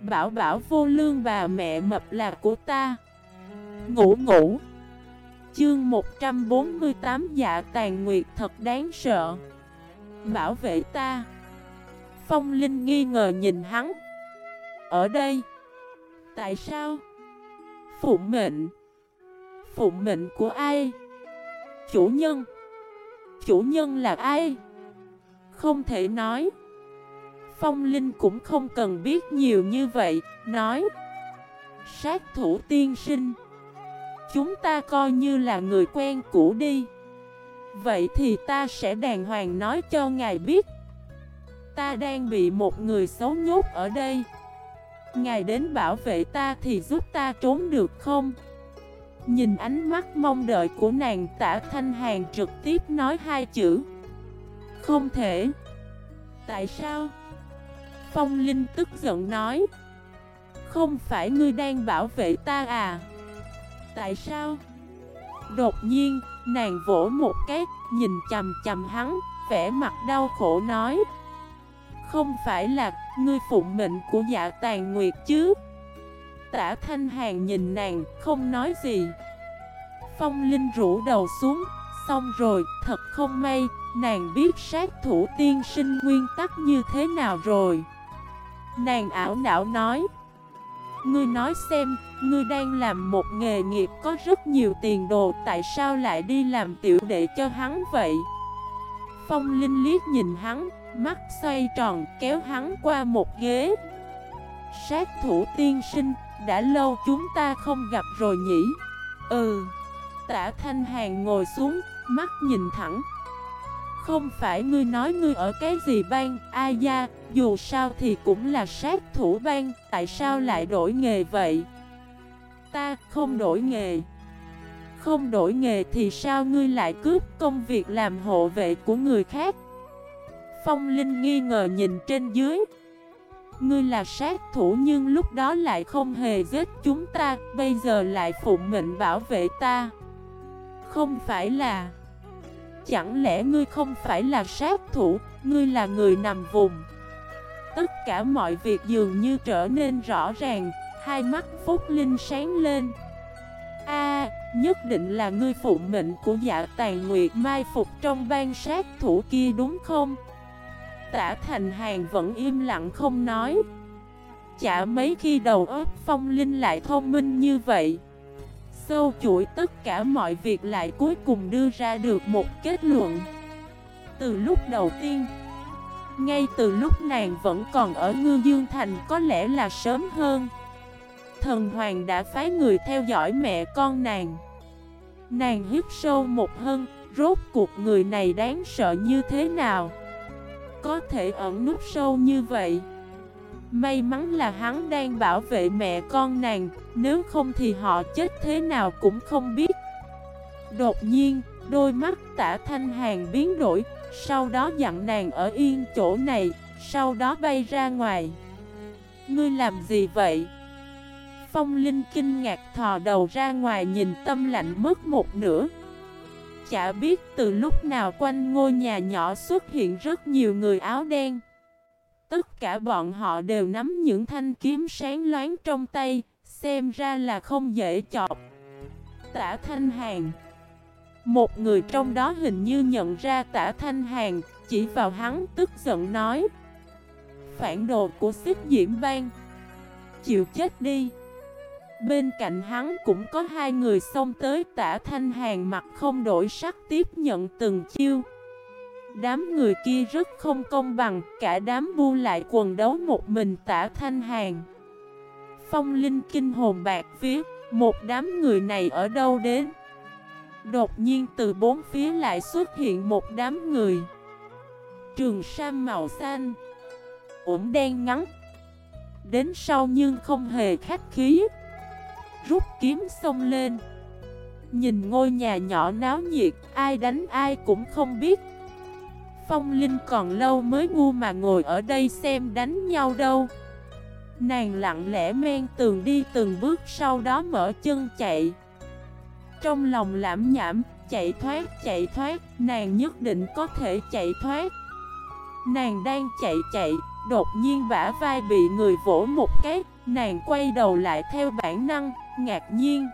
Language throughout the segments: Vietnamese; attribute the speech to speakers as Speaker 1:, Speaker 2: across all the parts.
Speaker 1: Bảo bảo vô lương bà mẹ mập là của ta. Ngủ ngủ. Chương 148 dạ tàn nguyệt thật đáng sợ. Bảo vệ ta. Phong Linh nghi ngờ nhìn hắn. Ở đây. Tại sao? Phụng mệnh. Phụng mệnh của ai? Chủ nhân. Chủ nhân là ai? Không thể nói. Phong Linh cũng không cần biết nhiều như vậy, Nói, Sát thủ tiên sinh, Chúng ta coi như là người quen cũ đi Vậy thì ta sẽ đàng hoàng nói cho ngài biết Ta đang bị một người xấu nhốt ở đây Ngài đến bảo vệ ta thì giúp ta trốn được không? Nhìn ánh mắt mong đợi của nàng, tả thanh hàng trực tiếp nói hai chữ, Không thể Tại sao? Phong Linh tức giận nói. Không phải ngươi đang bảo vệ ta à? Tại sao? Đột nhiên, nàng vỗ một cái, nhìn chầm chầm hắn, vẻ mặt đau khổ nói. Không phải là ngươi phụng mệnh của dạ tàn nguyệt chứ? Tả thanh hàng nhìn nàng, không nói gì. Phong Linh rũ đầu xuống, xong rồi, thật không may, nàng biết sát thủ tiên sinh nguyên tắc như thế nào rồi. Nàng ảo não nói Ngươi nói xem, ngươi đang làm một nghề nghiệp có rất nhiều tiền đồ Tại sao lại đi làm tiểu đệ cho hắn vậy? Phong Linh liếc nhìn hắn, mắt xoay tròn kéo hắn qua một ghế Sát thủ tiên sinh, đã lâu chúng ta không gặp rồi nhỉ? Ừ Tả Thanh Hàng ngồi xuống, mắt nhìn thẳng không phải ngươi nói ngươi ở cái gì bang, a da, dù sao thì cũng là sát thủ bang, tại sao lại đổi nghề vậy? Ta không đổi nghề Không đổi nghề thì sao ngươi lại cướp công việc làm hộ vệ của người khác? Phong Linh nghi ngờ nhìn trên dưới Ngươi là sát thủ nhưng lúc đó lại không hề giết chúng ta Bây giờ lại phụng mệnh bảo vệ ta Không phải là Chẳng lẽ ngươi không phải là sát thủ Ngươi là người nằm vùng? Tất cả mọi việc dường như trở nên rõ ràng Hai mắt Phúc Linh sáng lên. A, nhất định là ngươi phụ mệnh của dạ tàn nguyệt mai phục trong ban sát thủ kia đúng không? Tả thành hàng vẫn im lặng không nói. Chả mấy khi đầu óc phong linh lại thông minh như vậy. Sâu chuỗi tất cả mọi việc lại cuối cùng đưa ra được một kết luận. Từ lúc đầu tiên, Ngay từ lúc nàng vẫn còn ở Ngư Dương Thành có lẽ là sớm hơn. Thần Hoàng đã phái người theo dõi mẹ con nàng. Nàng hít sâu một hơn Rốt cuộc người này đáng sợ như thế nào? Có thể ẩn nút sâu như vậy. May mắn là hắn đang bảo vệ mẹ con nàng Nếu không thì họ chết thế nào cũng không biết. Đột nhiên, đôi mắt tả thanh hàng biến đổi Sau đó dặn nàng ở yên chỗ này Sau đó bay ra ngoài. Ngươi làm gì vậy? Phong Linh kinh ngạc thò đầu ra ngoài nhìn tâm lạnh mất một nửa. Chả biết từ lúc nào quanh ngôi nhà nhỏ xuất hiện rất nhiều người áo đen. Tất cả bọn họ đều nắm những thanh kiếm sáng loáng trong tay, Xem ra là không dễ chọc. Tả Thanh Hàng Một người trong đó hình như nhận ra tả Thanh Hàng Chỉ vào hắn tức giận nói. Phản đồ của xích diễm bang. Chịu chết đi. Bên cạnh hắn cũng có hai người xông tới, tả thanh hàng mặt không đổi sắc tiếp nhận từng chiêu. Đám người kia rất không công bằng, cả đám bu lại quần đấu một mình tả thanh hàng. Phong linh kinh hồn bạc phía, một đám người này ở đâu đến? Đột nhiên từ bốn phía lại xuất hiện một đám người. Trường sam màu xanh ủng đen ngắn. Đến sau nhưng không hề khách khí. Rút kiếm xông lên. Nhìn ngôi nhà nhỏ náo nhiệt Ai đánh ai cũng không biết. Phong Linh còn lâu mới ngu mà ngồi ở đây xem đánh nhau đâu. Nàng lặng lẽ men tường đi từng bước sau đó mở chân chạy. Trong lòng lãm nhảm, chạy thoát, chạy thoát Nàng nhất định có thể chạy thoát. Nàng đang chạy chạy, Đột nhiên bả vai bị người vỗ một cái Nàng quay đầu lại theo bản năng Ngạc nhiên.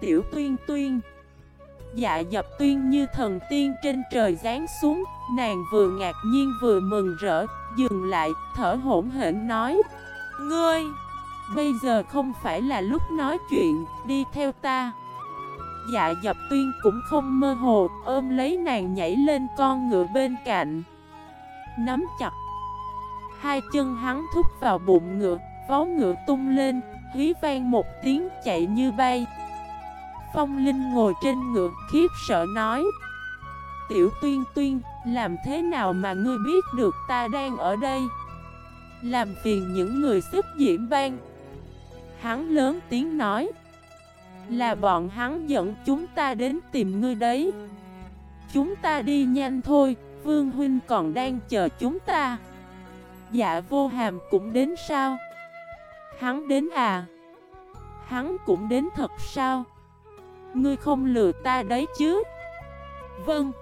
Speaker 1: Tiểu tuyên tuyên Dạ dập tuyên như thần tiên trên trời giáng xuống. Nàng vừa ngạc nhiên vừa mừng rỡ, Dừng lại, thở hổn hển nói, Ngươi, Bây giờ không phải là lúc nói chuyện, Đi theo ta. Dạ dập tuyên cũng không mơ hồ, Ôm lấy nàng nhảy lên con ngựa bên cạnh. Nắm chặt Hai chân hắn thúc vào bụng ngựa, Vó ngựa tung lên, Hí vang một tiếng chạy như bay. Phong Linh ngồi trên ngựa, khiếp sợ nói. Tiểu tuyên tuyên, Làm thế nào mà ngươi biết được ta đang ở đây? Làm phiền những người xếp diễm ban Hắn lớn tiếng nói. Là bọn hắn dẫn chúng ta đến tìm ngươi đấy. Chúng ta đi nhanh thôi, Vương Huynh còn đang chờ chúng ta. Dạ vô hàm cũng đến sao? Hắn đến à? Hắn cũng đến thật sao? Ngươi không lừa ta đấy chứ? Vâng.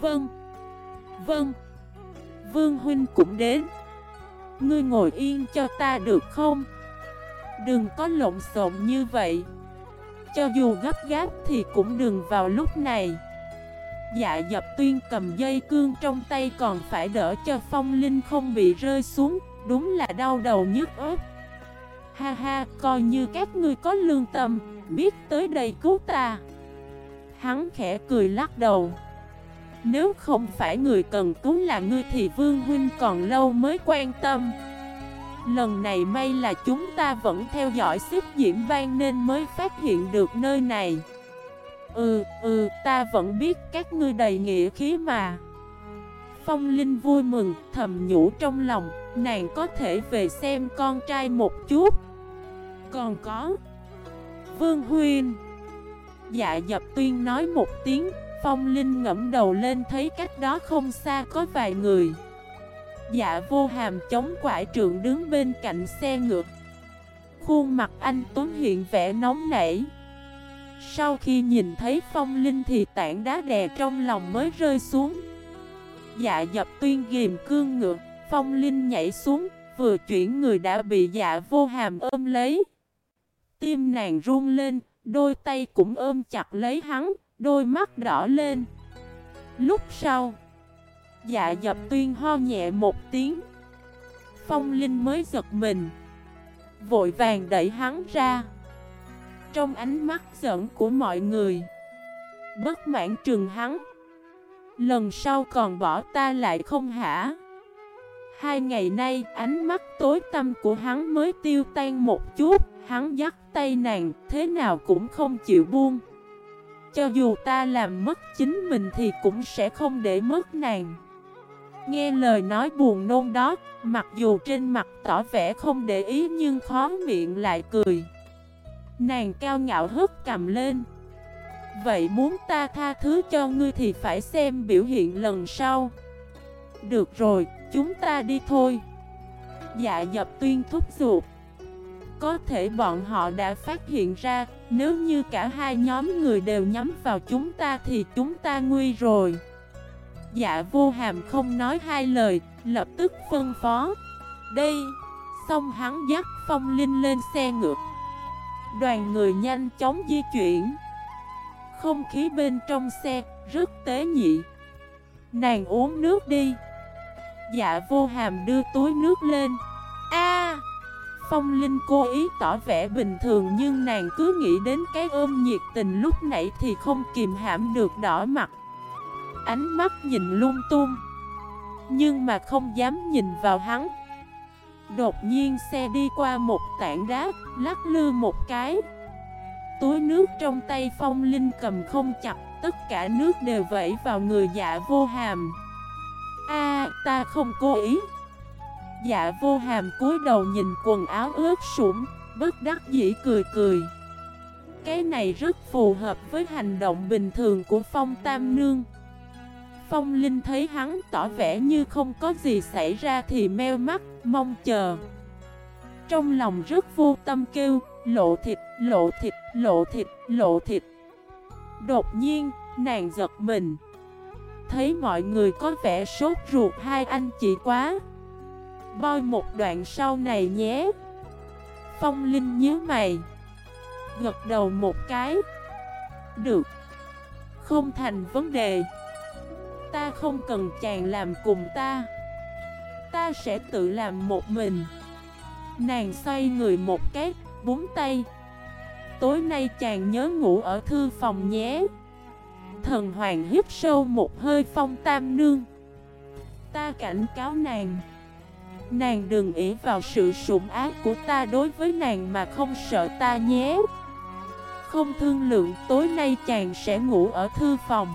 Speaker 1: Vâng. Vâng. Vương Huynh cũng đến. Ngươi ngồi yên cho ta được không? Đừng có lộn xộn như vậy. Cho dù gấp gáp thì cũng đừng vào lúc này. Dạ dập tuyên cầm dây cương trong tay còn phải đỡ cho phong linh không bị rơi xuống. Đúng là đau đầu nhức ớt. Ha ha, coi như các ngươi có lương tâm Biết tới đây cứu ta. Hắn khẽ cười lắc đầu. Nếu không phải người cần cứu là ngươi thì Vương Huynh còn lâu mới quan tâm. Lần này may là chúng ta vẫn theo dõi xếp diễm ban nên mới phát hiện được nơi này. Ừ, ừ, ta vẫn biết các ngươi đầy nghĩa khí mà. Phong Linh vui mừng, thầm nhủ trong lòng Nàng có thể về xem con trai một chút. Còn có? Vương Huyên Dạ dập tuyên nói một tiếng Phong Linh ngẫm đầu lên thấy cách đó không xa có vài người. Dạ vô hàm chống quải trượng đứng bên cạnh xe ngược. Khuôn mặt anh Tuấn hiện vẻ nóng nảy. Sau khi nhìn thấy phong linh thì tảng đá đè trong lòng mới rơi xuống. Dạ dập tuyên ghim cương ngược, Phong linh nhảy xuống, Vừa chuyển người đã bị dạ vô hàm ôm lấy. Tim nàng run lên, Đôi tay cũng ôm chặt lấy hắn, Đôi mắt đỏ lên. Lúc sau Dạ dập tuyên ho nhẹ một tiếng. Phong Linh mới giật mình, Vội vàng đẩy hắn ra. Trong ánh mắt giận của mọi người, Bất mãn trừng hắn. Lần sau còn bỏ ta lại không hả Hai ngày nay ánh mắt tối tăm của hắn mới tiêu tan một chút Hắn dắt tay nàng thế nào cũng không chịu buông Cho dù ta làm mất chính mình thì cũng sẽ không để mất nàng Nghe lời nói buồn nôn đó, mặc dù trên mặt tỏ vẻ không để ý nhưng khó miệng lại cười. Nàng cao ngạo hất cầm lên. Vậy muốn ta tha thứ cho ngươi thì phải xem biểu hiện lần sau. Được rồi, chúng ta đi thôi. Dạ dập tuyên thúc giục. Có thể bọn họ đã phát hiện ra, nếu như cả hai nhóm người đều nhắm vào chúng ta thì chúng ta nguy rồi. Dạ vô hàm không nói hai lời, lập tức phân phó. Đây, xong hắn dắt phong linh lên xe ngược. Đoàn người nhanh chóng di chuyển. Không khí bên trong xe, rất tế nhị. Nàng uống nước đi. Dạ vô hàm đưa túi nước lên. A Phong Linh cố ý tỏ vẻ bình thường nhưng nàng cứ nghĩ đến cái ôm nhiệt tình lúc nãy thì không kìm hãm được đỏ mặt ánh mắt nhìn lung tung Nhưng mà không dám nhìn vào hắn Đột nhiên xe đi qua một tảng đá Lắc lư một cái Túi nước trong tay phong linh cầm không chặt Tất cả nước đều vẫy vào người dạ vô hàm. A ta không cố ý. Dạ vô hàm cúi đầu nhìn quần áo ướt sũng Bất đắc dĩ cười cười. Cái này rất phù hợp với hành động bình thường của phong tam nương. Phong Linh thấy hắn tỏ vẻ như không có gì xảy ra thì meo mắt, mong chờ. Trong lòng rất vô tâm kêu, lộ thịt, lộ thịt, lộ thịt, lộ thịt. Đột nhiên, nàng giật mình. Thấy mọi người có vẻ sốt ruột hai anh chị quá. boi một đoạn sau này nhé. Phong Linh nhớ mày. Gật đầu một cái. Được. Không thành vấn đề. Ta không cần chàng làm cùng ta. Ta sẽ tự làm một mình. Nàng xoay người một cái Búng tay. Tối nay chàng nhớ ngủ ở thư phòng nhé. Thần hoàng hít sâu một hơi phong tam nương. Ta cảnh cáo nàng. Nàng đừng ý vào sự sủng ác của ta đối với nàng mà không sợ ta nhé. Không thương lượng, tối nay chàng sẽ ngủ ở thư phòng.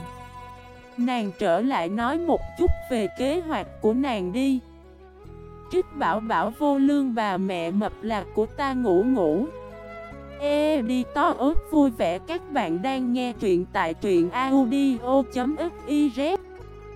Speaker 1: Nàng trở lại nói một chút về kế hoạch của nàng đi. Trích bảo bảo vô lương bà mẹ mập lạc của ta ngủ ngủ. Ê đi to ớt vui vẻ. Các bạn đang nghe truyện tại truyện audio.fif